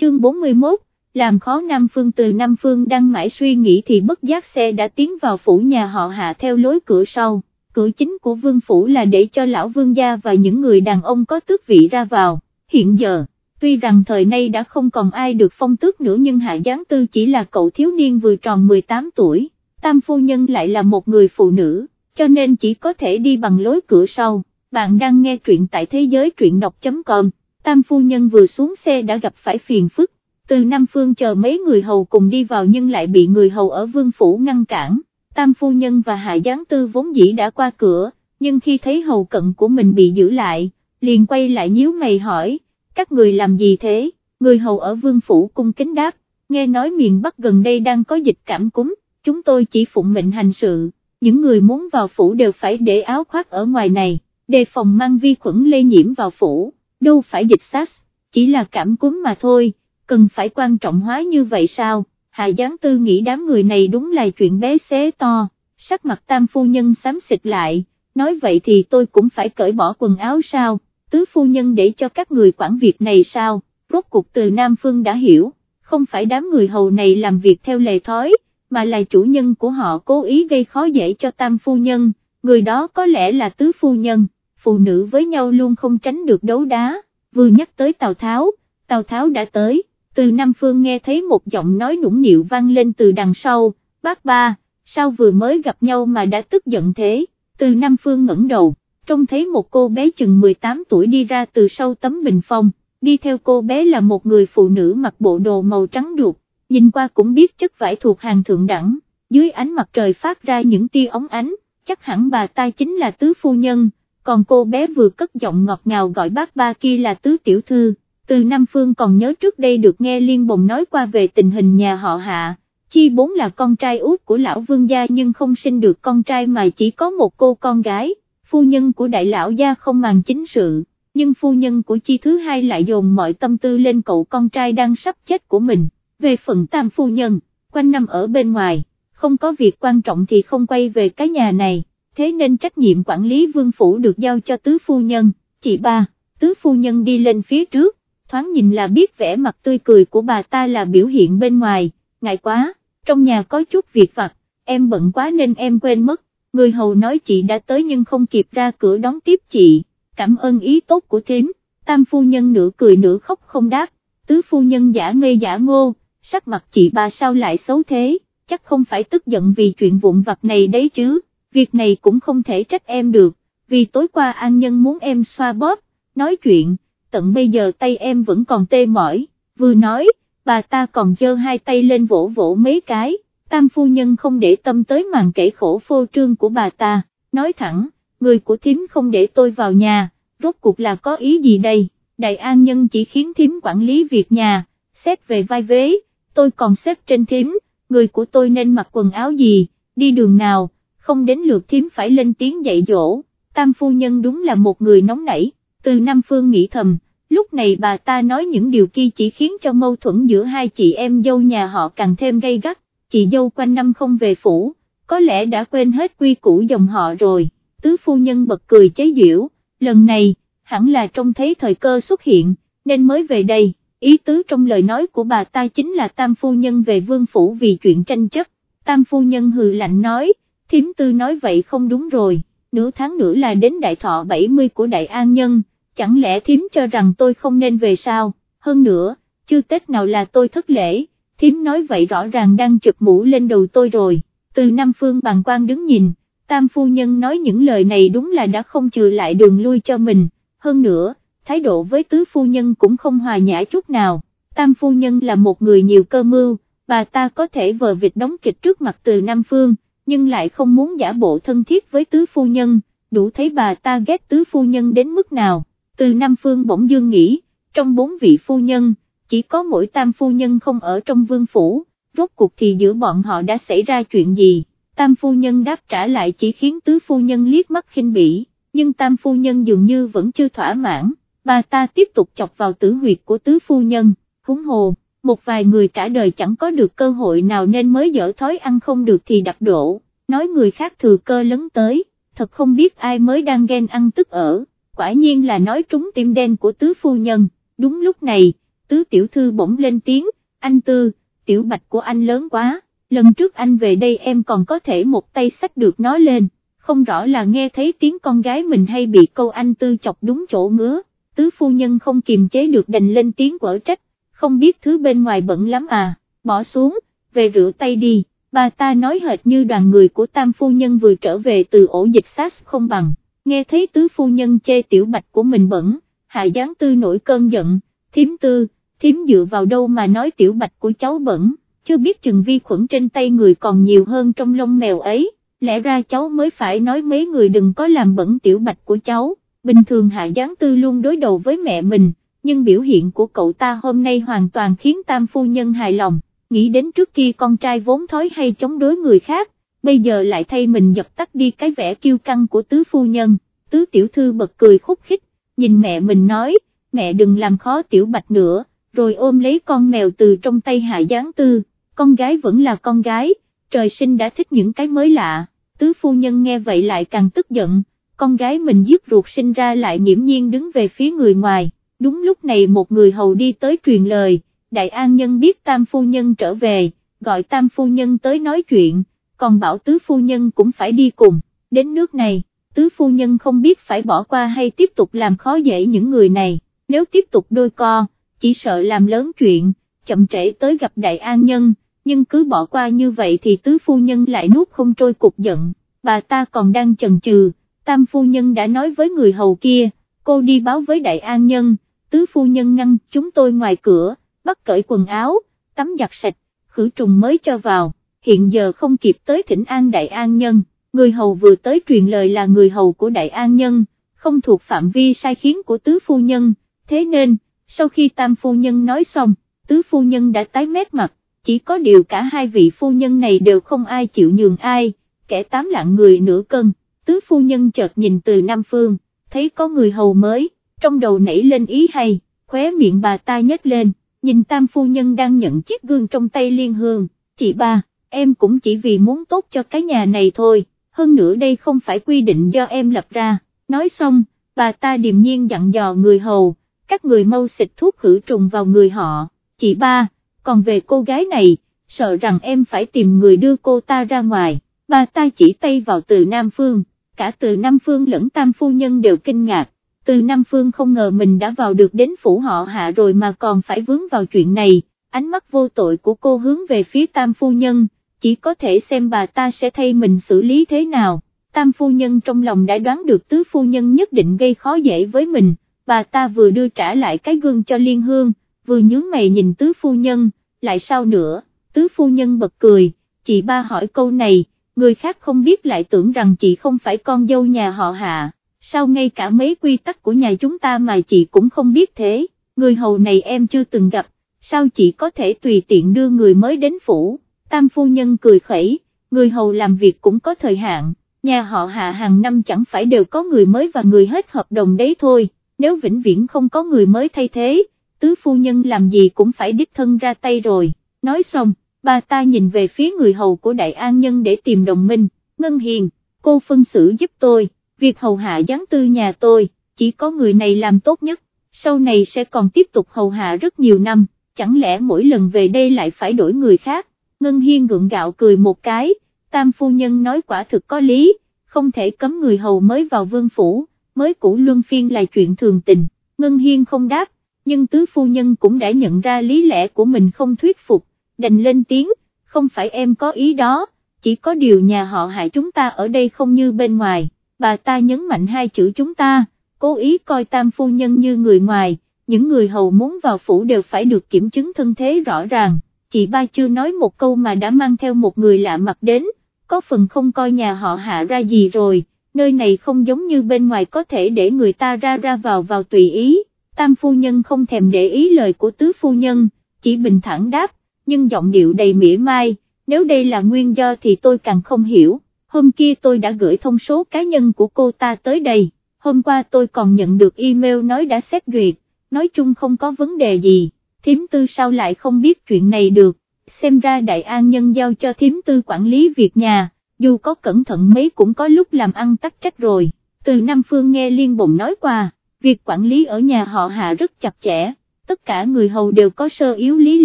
chương 41, làm khó Nam Phương từ Nam Phương đang mãi suy nghĩ thì bất giác xe đã tiến vào phủ nhà họ hạ theo lối cửa sau, cửa chính của vương phủ là để cho lão vương gia và những người đàn ông có tước vị ra vào, hiện giờ, tuy rằng thời nay đã không còn ai được phong tước nữa nhưng hạ giáng tư chỉ là cậu thiếu niên vừa tròn 18 tuổi, tam phu nhân lại là một người phụ nữ, cho nên chỉ có thể đi bằng lối cửa sau, bạn đang nghe truyện tại thế giới truyện đọc.com, tam phu nhân vừa xuống xe đã gặp phải phiền phức từ Nam Phương chờ mấy người hầu cùng đi vào nhưng lại bị người hầu ở vương phủ ngăn cản, tam phu nhân và hạ giáng tư vốn dĩ đã qua cửa, nhưng khi thấy hầu cận của mình bị giữ lại, liền quay lại nhíu mày hỏi, các người làm gì thế, người hầu ở vương phủ cung kính đáp, nghe nói miền Bắc gần đây đang có dịch cảm cúm, chúng tôi chỉ phụng mệnh hành sự, những người muốn vào phủ đều phải để áo khoác ở ngoài này, đề phòng mang vi khuẩn lây nhiễm vào phủ, đâu phải dịch SARS, chỉ là cảm cúm mà thôi cần phải quan trọng hóa như vậy sao, Hạ Giáng Tư nghĩ đám người này đúng là chuyện bé xé to, sắc mặt tam phu nhân xám xịt lại, nói vậy thì tôi cũng phải cởi bỏ quần áo sao, tứ phu nhân để cho các người quản việc này sao, rốt cuộc từ Nam Phương đã hiểu, không phải đám người hầu này làm việc theo lề thói, mà là chủ nhân của họ cố ý gây khó dễ cho tam phu nhân, người đó có lẽ là tứ phu nhân, phụ nữ với nhau luôn không tránh được đấu đá, vừa nhắc tới Tào Tháo, Tào Tháo đã tới. Từ Nam Phương nghe thấy một giọng nói nũng nịu vang lên từ đằng sau, bác ba, sao vừa mới gặp nhau mà đã tức giận thế, từ Nam Phương ngẩng đầu, trông thấy một cô bé chừng 18 tuổi đi ra từ sau tấm bình phong, đi theo cô bé là một người phụ nữ mặc bộ đồ màu trắng đục, nhìn qua cũng biết chất vải thuộc hàng thượng đẳng, dưới ánh mặt trời phát ra những tia ống ánh, chắc hẳn bà ta chính là tứ phu nhân, còn cô bé vừa cất giọng ngọt ngào gọi bác ba kia là tứ tiểu thư. Từ Nam Phương còn nhớ trước đây được nghe Liên Bồng nói qua về tình hình nhà họ Hạ, Chi bốn là con trai út của lão vương gia nhưng không sinh được con trai mà chỉ có một cô con gái, phu nhân của đại lão gia không màng chính sự, nhưng phu nhân của Chi thứ hai lại dồn mọi tâm tư lên cậu con trai đang sắp chết của mình, về phần tam phu nhân, quanh năm ở bên ngoài, không có việc quan trọng thì không quay về cái nhà này, thế nên trách nhiệm quản lý vương phủ được giao cho tứ phu nhân, chị ba, tứ phu nhân đi lên phía trước, thoáng nhìn là biết vẻ mặt tươi cười của bà ta là biểu hiện bên ngoài, ngại quá, trong nhà có chút việc vặt, em bận quá nên em quên mất, người hầu nói chị đã tới nhưng không kịp ra cửa đón tiếp chị, cảm ơn ý tốt của thím, tam phu nhân nửa cười nửa khóc không đáp, tứ phu nhân giả ngây giả ngô, sắc mặt chị bà sao lại xấu thế, chắc không phải tức giận vì chuyện vụn vặt này đấy chứ, việc này cũng không thể trách em được, vì tối qua an nhân muốn em xoa bóp, nói chuyện, tận bây giờ tay em vẫn còn tê mỏi, vừa nói, bà ta còn giơ hai tay lên vỗ vỗ mấy cái, tam phu nhân không để tâm tới màn kể khổ phô trương của bà ta, nói thẳng, người của thím không để tôi vào nhà, rốt cuộc là có ý gì đây, đại an nhân chỉ khiến thím quản lý việc nhà, xét về vai vế, tôi còn xếp trên thím, người của tôi nên mặc quần áo gì, đi đường nào, không đến lượt thím phải lên tiếng dạy dỗ, tam phu nhân đúng là một người nóng nảy. Từ Nam Phương nghĩ thầm, lúc này bà ta nói những điều kia chỉ khiến cho mâu thuẫn giữa hai chị em dâu nhà họ càng thêm gay gắt, chị dâu quanh năm không về phủ, có lẽ đã quên hết quy củ dòng họ rồi, tứ phu nhân bật cười chế giễu, lần này, hẳn là trông thấy thời cơ xuất hiện, nên mới về đây, ý tứ trong lời nói của bà ta chính là tam phu nhân về vương phủ vì chuyện tranh chấp, tam phu nhân hừ lạnh nói, thiếm tư nói vậy không đúng rồi, nửa tháng nữa là đến đại thọ 70 của đại an nhân, chẳng lẽ thím cho rằng tôi không nên về sao, hơn nữa, chưa Tết nào là tôi thất lễ, thím nói vậy rõ ràng đang chụp mũ lên đầu tôi rồi, từ Nam Phương bàn quan đứng nhìn, tam phu nhân nói những lời này đúng là đã không trừ lại đường lui cho mình, hơn nữa, thái độ với tứ phu nhân cũng không hòa nhã chút nào, tam phu nhân là một người nhiều cơ mưu, bà ta có thể vờ vịt đóng kịch trước mặt từ Nam Phương, nhưng lại không muốn giả bộ thân thiết với tứ phu nhân, đủ thấy bà ta ghét tứ phu nhân đến mức nào. Từ Nam Phương bỗng dương nghĩ, trong bốn vị phu nhân, chỉ có mỗi tam phu nhân không ở trong vương phủ, rốt cuộc thì giữa bọn họ đã xảy ra chuyện gì, tam phu nhân đáp trả lại chỉ khiến tứ phu nhân liếc mắt khinh bỉ, nhưng tam phu nhân dường như vẫn chưa thỏa mãn, bà ta tiếp tục chọc vào tử huyệt của tứ phu nhân, húng hồ, một vài người cả đời chẳng có được cơ hội nào nên mới dở thói ăn không được thì đặt đổ, nói người khác thừa cơ lấn tới, thật không biết ai mới đang ghen ăn tức ở. Quả nhiên là nói trúng tim đen của tứ phu nhân, đúng lúc này, tứ tiểu thư bỗng lên tiếng, anh Tư, tiểu bạch của anh lớn quá, lần trước anh về đây em còn có thể một tay sách được nó lên, không rõ là nghe thấy tiếng con gái mình hay bị câu anh Tư chọc đúng chỗ ngứa, tứ phu nhân không kiềm chế được đành lên tiếng quở trách, không biết thứ bên ngoài bẩn lắm à, bỏ xuống, về rửa tay đi, bà ta nói hệt như đoàn người của tam phu nhân vừa trở về từ ổ dịch SARS không bằng, nghe thấy tứ phu nhân chê tiểu bạch của mình bẩn, hạ gián tư nổi cơn giận, Thím tư, thím dựa vào đâu mà nói tiểu bạch của cháu bẩn, chưa biết chừng vi khuẩn trên tay người còn nhiều hơn trong lông mèo ấy, lẽ ra cháu mới phải nói mấy người đừng có làm bẩn tiểu bạch của cháu, bình thường hạ gián tư luôn đối đầu với mẹ mình, nhưng biểu hiện của cậu ta hôm nay hoàn toàn khiến tam phu nhân hài lòng, nghĩ đến trước kia con trai vốn thói hay chống đối người khác, bây giờ lại thay mình dập tắt đi cái vẻ kiêu căng của tứ phu nhân, tứ tiểu thư bật cười khúc khích, nhìn mẹ mình nói, mẹ đừng làm khó tiểu bạch nữa, rồi ôm lấy con mèo từ trong tay hạ gián tư, con gái vẫn là con gái, trời sinh đã thích những cái mới lạ, tứ phu nhân nghe vậy lại càng tức giận, con gái mình giết ruột sinh ra lại nghiễm nhiên đứng về phía người ngoài, đúng lúc này một người hầu đi tới truyền lời, đại an nhân biết tam phu nhân trở về, gọi tam phu nhân tới nói chuyện, còn bảo tứ phu nhân cũng phải đi cùng, đến nước này, tứ phu nhân không biết phải bỏ qua hay tiếp tục làm khó dễ những người này, nếu tiếp tục đôi co, chỉ sợ làm lớn chuyện, chậm trễ tới gặp đại an nhân, nhưng cứ bỏ qua như vậy thì tứ phu nhân lại nuốt không trôi cục giận, bà ta còn đang chần chừ, tam phu nhân đã nói với người hầu kia, cô đi báo với đại an nhân, tứ phu nhân ngăn chúng tôi ngoài cửa, bắt cởi quần áo, tắm giặt sạch, khử trùng mới cho vào, hiện giờ không kịp tới thỉnh an đại an nhân, người hầu vừa tới truyền lời là người hầu của đại an nhân, không thuộc phạm vi sai khiến của tứ phu nhân, thế nên, sau khi tam phu nhân nói xong, tứ phu nhân đã tái mét mặt, chỉ có điều cả hai vị phu nhân này đều không ai chịu nhường ai, kẻ tám lạng người nửa cân, tứ phu nhân chợt nhìn từ Nam Phương, thấy có người hầu mới, trong đầu nảy lên ý hay, khóe miệng bà ta nhếch lên, nhìn tam phu nhân đang nhận chiếc gương trong tay liên hương, chị ba, em cũng chỉ vì muốn tốt cho cái nhà này thôi, hơn nữa đây không phải quy định do em lập ra, nói xong, bà ta điềm nhiên dặn dò người hầu, các người mau xịt thuốc khử trùng vào người họ, chị ba, còn về cô gái này, sợ rằng em phải tìm người đưa cô ta ra ngoài, bà ta chỉ tay vào từ Nam Phương, cả từ Nam Phương lẫn Tam Phu Nhân đều kinh ngạc, từ Nam Phương không ngờ mình đã vào được đến phủ họ hạ rồi mà còn phải vướng vào chuyện này, ánh mắt vô tội của cô hướng về phía Tam Phu Nhân, chỉ có thể xem bà ta sẽ thay mình xử lý thế nào, Tam Phu Nhân trong lòng đã đoán được Tứ Phu Nhân nhất định gây khó dễ với mình, bà ta vừa đưa trả lại cái gương cho Liên Hương, vừa nhướng mày nhìn Tứ Phu Nhân, lại sao nữa, Tứ Phu Nhân bật cười, chị ba hỏi câu này, người khác không biết lại tưởng rằng chị không phải con dâu nhà họ hạ sao ngay cả mấy quy tắc của nhà chúng ta mà chị cũng không biết thế, người hầu này em chưa từng gặp, sao chị có thể tùy tiện đưa người mới đến phủ, tam phu nhân cười khẩy, người hầu làm việc cũng có thời hạn, nhà họ hạ hàng năm chẳng phải đều có người mới và người hết hợp đồng đấy thôi, nếu vĩnh viễn không có người mới thay thế, tứ phu nhân làm gì cũng phải đích thân ra tay rồi, nói xong, bà ta nhìn về phía người hầu của đại an nhân để tìm đồng minh, ngân hiền, cô phân xử giúp tôi việc hầu hạ gián tư nhà tôi, chỉ có người này làm tốt nhất, sau này sẽ còn tiếp tục hầu hạ rất nhiều năm, chẳng lẽ mỗi lần về đây lại phải đổi người khác, Ngân Hiên gượng gạo cười một cái, tam phu nhân nói quả thực có lý, không thể cấm người hầu mới vào vương phủ, mới cũ luân phiên là chuyện thường tình, Ngân Hiên không đáp, nhưng tứ phu nhân cũng đã nhận ra lý lẽ của mình không thuyết phục, đành lên tiếng, không phải em có ý đó, chỉ có điều nhà họ hại chúng ta ở đây không như bên ngoài bà ta nhấn mạnh hai chữ chúng ta, cố ý coi tam phu nhân như người ngoài, những người hầu muốn vào phủ đều phải được kiểm chứng thân thế rõ ràng, chị ba chưa nói một câu mà đã mang theo một người lạ mặt đến, có phần không coi nhà họ hạ ra gì rồi, nơi này không giống như bên ngoài có thể để người ta ra ra vào vào tùy ý, tam phu nhân không thèm để ý lời của tứ phu nhân, chỉ bình thản đáp, nhưng giọng điệu đầy mỉa mai, nếu đây là nguyên do thì tôi càng không hiểu hôm kia tôi đã gửi thông số cá nhân của cô ta tới đây, hôm qua tôi còn nhận được email nói đã xét duyệt, nói chung không có vấn đề gì, thiếm tư sao lại không biết chuyện này được, xem ra đại an nhân giao cho thiếm tư quản lý việc nhà, dù có cẩn thận mấy cũng có lúc làm ăn tắc trách rồi, từ Nam Phương nghe Liên Bồng nói qua, việc quản lý ở nhà họ hạ rất chặt chẽ, tất cả người hầu đều có sơ yếu lý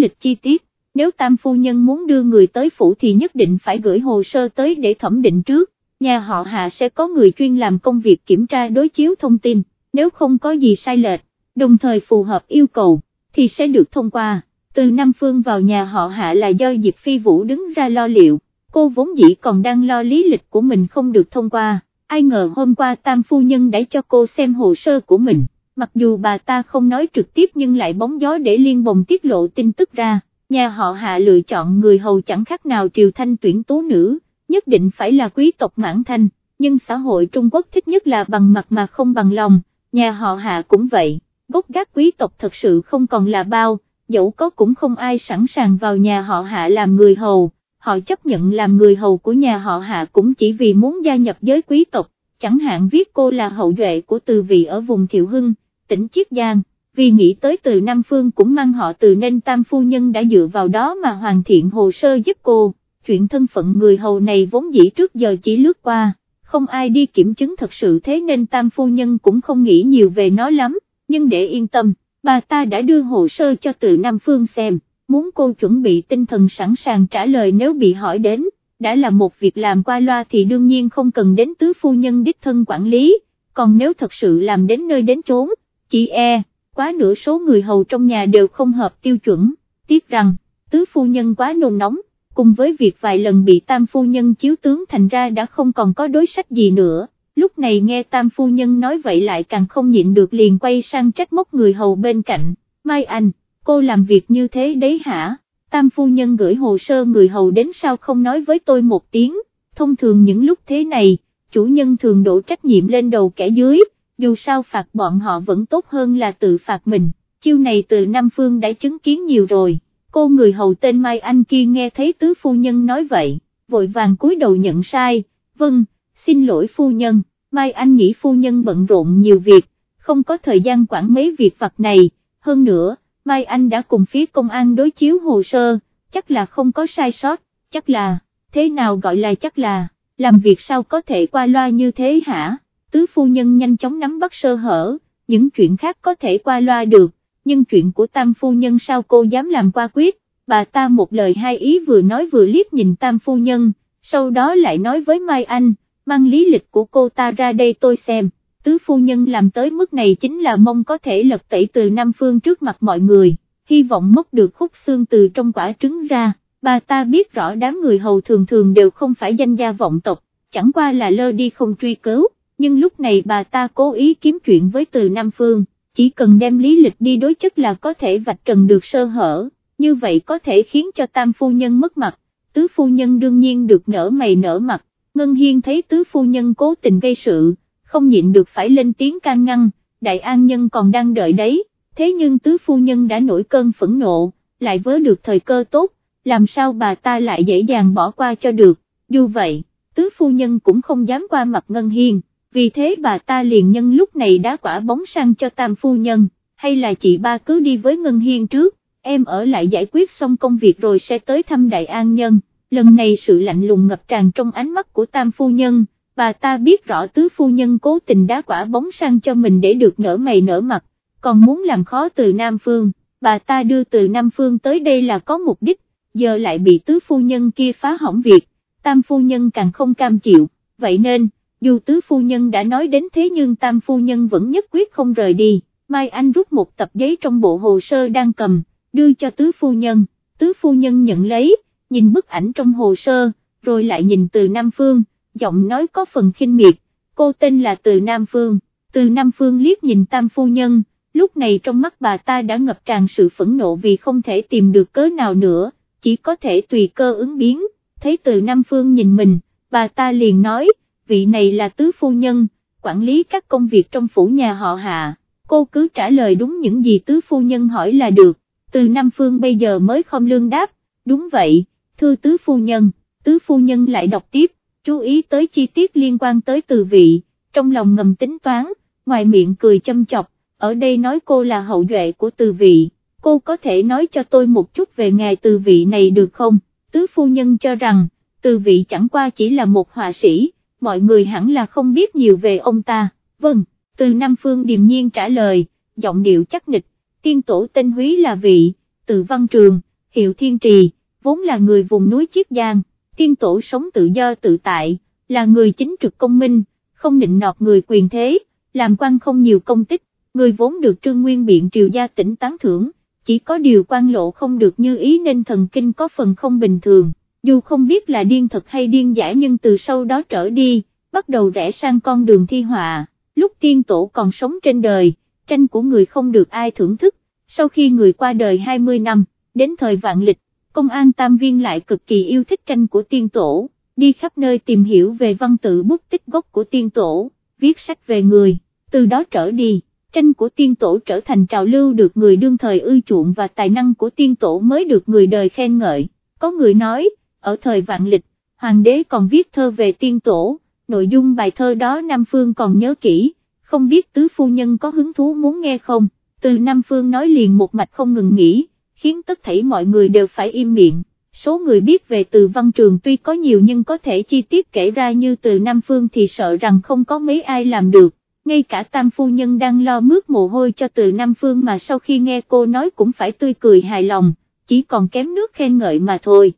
lịch chi tiết, nếu tam phu nhân muốn đưa người tới phủ thì nhất định phải gửi hồ sơ tới để thẩm định trước, nhà họ hạ sẽ có người chuyên làm công việc kiểm tra đối chiếu thông tin, nếu không có gì sai lệch, đồng thời phù hợp yêu cầu, thì sẽ được thông qua. Từ Nam Phương vào nhà họ hạ là do Diệp Phi Vũ đứng ra lo liệu, cô vốn dĩ còn đang lo lý lịch của mình không được thông qua, ai ngờ hôm qua tam phu nhân đã cho cô xem hồ sơ của mình, mặc dù bà ta không nói trực tiếp nhưng lại bóng gió để liên bồng tiết lộ tin tức ra, nhà họ hạ lựa chọn người hầu chẳng khác nào triều thanh tuyển tú nữ, nhất định phải là quý tộc mãn thanh, nhưng xã hội Trung Quốc thích nhất là bằng mặt mà không bằng lòng, nhà họ hạ cũng vậy, gốc gác quý tộc thật sự không còn là bao, dẫu có cũng không ai sẵn sàng vào nhà họ hạ làm người hầu, họ chấp nhận làm người hầu của nhà họ hạ cũng chỉ vì muốn gia nhập giới quý tộc, chẳng hạn viết cô là hậu duệ của từ vị ở vùng Thiệu Hưng, tỉnh Chiết Giang, vì nghĩ tới từ Nam Phương cũng mang họ từ nên tam phu nhân đã dựa vào đó mà hoàn thiện hồ sơ giúp cô, chuyện thân phận người hầu này vốn dĩ trước giờ chỉ lướt qua, không ai đi kiểm chứng thật sự thế nên tam phu nhân cũng không nghĩ nhiều về nó lắm, nhưng để yên tâm, bà ta đã đưa hồ sơ cho từ Nam Phương xem, muốn cô chuẩn bị tinh thần sẵn sàng trả lời nếu bị hỏi đến, đã là một việc làm qua loa thì đương nhiên không cần đến tứ phu nhân đích thân quản lý, còn nếu thật sự làm đến nơi đến chốn, chị e, quá nửa số người hầu trong nhà đều không hợp tiêu chuẩn, tiếc rằng, tứ phu nhân quá nôn nóng, cùng với việc vài lần bị tam phu nhân chiếu tướng thành ra đã không còn có đối sách gì nữa, lúc này nghe tam phu nhân nói vậy lại càng không nhịn được liền quay sang trách móc người hầu bên cạnh, Mai Anh, cô làm việc như thế đấy hả, tam phu nhân gửi hồ sơ người hầu đến sao không nói với tôi một tiếng, thông thường những lúc thế này, chủ nhân thường đổ trách nhiệm lên đầu kẻ dưới, dù sao phạt bọn họ vẫn tốt hơn là tự phạt mình, chiêu này từ Nam Phương đã chứng kiến nhiều rồi, cô người hầu tên Mai Anh kia nghe thấy tứ phu nhân nói vậy, vội vàng cúi đầu nhận sai, vâng, xin lỗi phu nhân, Mai Anh nghĩ phu nhân bận rộn nhiều việc, không có thời gian quản mấy việc vặt này, hơn nữa, Mai Anh đã cùng phía công an đối chiếu hồ sơ, chắc là không có sai sót, chắc là, thế nào gọi là chắc là, làm việc sao có thể qua loa như thế hả? Tứ phu nhân nhanh chóng nắm bắt sơ hở, những chuyện khác có thể qua loa được, nhưng chuyện của tam phu nhân sao cô dám làm qua quyết, bà ta một lời hai ý vừa nói vừa liếc nhìn tam phu nhân, sau đó lại nói với Mai Anh, mang lý lịch của cô ta ra đây tôi xem, tứ phu nhân làm tới mức này chính là mong có thể lật tẩy từ Nam Phương trước mặt mọi người, hy vọng móc được khúc xương từ trong quả trứng ra, bà ta biết rõ đám người hầu thường thường đều không phải danh gia vọng tộc, chẳng qua là lơ đi không truy cứu nhưng lúc này bà ta cố ý kiếm chuyện với từ Nam Phương, chỉ cần đem lý lịch đi đối chất là có thể vạch trần được sơ hở, như vậy có thể khiến cho tam phu nhân mất mặt, tứ phu nhân đương nhiên được nở mày nở mặt, Ngân Hiên thấy tứ phu nhân cố tình gây sự, không nhịn được phải lên tiếng can ngăn, đại an nhân còn đang đợi đấy, thế nhưng tứ phu nhân đã nổi cơn phẫn nộ, lại vớ được thời cơ tốt, làm sao bà ta lại dễ dàng bỏ qua cho được, dù vậy, tứ phu nhân cũng không dám qua mặt Ngân Hiên vì thế bà ta liền nhân lúc này đá quả bóng sang cho tam phu nhân, hay là chị ba cứ đi với Ngân Hiên trước, em ở lại giải quyết xong công việc rồi sẽ tới thăm Đại An Nhân, lần này sự lạnh lùng ngập tràn trong ánh mắt của tam phu nhân, bà ta biết rõ tứ phu nhân cố tình đá quả bóng sang cho mình để được nở mày nở mặt, còn muốn làm khó từ Nam Phương, bà ta đưa từ Nam Phương tới đây là có mục đích, giờ lại bị tứ phu nhân kia phá hỏng việc, tam phu nhân càng không cam chịu, vậy nên, dù tứ phu nhân đã nói đến thế nhưng tam phu nhân vẫn nhất quyết không rời đi, Mai Anh rút một tập giấy trong bộ hồ sơ đang cầm, đưa cho tứ phu nhân, tứ phu nhân nhận lấy, nhìn bức ảnh trong hồ sơ, rồi lại nhìn từ Nam Phương, giọng nói có phần khinh miệt, cô tên là từ Nam Phương, từ Nam Phương liếc nhìn tam phu nhân, lúc này trong mắt bà ta đã ngập tràn sự phẫn nộ vì không thể tìm được cớ nào nữa, chỉ có thể tùy cơ ứng biến, thấy từ Nam Phương nhìn mình, bà ta liền nói, vị này là tứ phu nhân, quản lý các công việc trong phủ nhà họ hạ, cô cứ trả lời đúng những gì tứ phu nhân hỏi là được, từ Nam Phương bây giờ mới không lương đáp, đúng vậy, thưa tứ phu nhân, tứ phu nhân lại đọc tiếp, chú ý tới chi tiết liên quan tới từ vị, trong lòng ngầm tính toán, ngoài miệng cười châm chọc, ở đây nói cô là hậu duệ của từ vị, cô có thể nói cho tôi một chút về ngài từ vị này được không, tứ phu nhân cho rằng, từ vị chẳng qua chỉ là một họa sĩ, mọi người hẳn là không biết nhiều về ông ta, vâng, từ Nam Phương điềm nhiên trả lời, giọng điệu chắc nịch, tiên tổ tên Húy là vị, Từ văn trường, hiệu thiên trì, vốn là người vùng núi Chiết Giang, tiên tổ sống tự do tự tại, là người chính trực công minh, không nịnh nọt người quyền thế, làm quan không nhiều công tích, người vốn được trương nguyên biện triều gia tỉnh tán thưởng, chỉ có điều quan lộ không được như ý nên thần kinh có phần không bình thường, dù không biết là điên thật hay điên giả nhưng từ sau đó trở đi, bắt đầu rẽ sang con đường thi họa, lúc tiên tổ còn sống trên đời, tranh của người không được ai thưởng thức, sau khi người qua đời 20 năm, đến thời vạn lịch, công an Tam Viên lại cực kỳ yêu thích tranh của tiên tổ, đi khắp nơi tìm hiểu về văn tự bút tích gốc của tiên tổ, viết sách về người, từ đó trở đi, tranh của tiên tổ trở thành trào lưu được người đương thời ưa chuộng và tài năng của tiên tổ mới được người đời khen ngợi, có người nói, ở thời vạn lịch, hoàng đế còn viết thơ về tiên tổ, nội dung bài thơ đó Nam Phương còn nhớ kỹ, không biết tứ phu nhân có hứng thú muốn nghe không, từ Nam Phương nói liền một mạch không ngừng nghỉ, khiến tất thảy mọi người đều phải im miệng. Số người biết về từ văn trường tuy có nhiều nhưng có thể chi tiết kể ra như từ Nam Phương thì sợ rằng không có mấy ai làm được, ngay cả tam phu nhân đang lo mướt mồ hôi cho từ Nam Phương mà sau khi nghe cô nói cũng phải tươi cười hài lòng, chỉ còn kém nước khen ngợi mà thôi.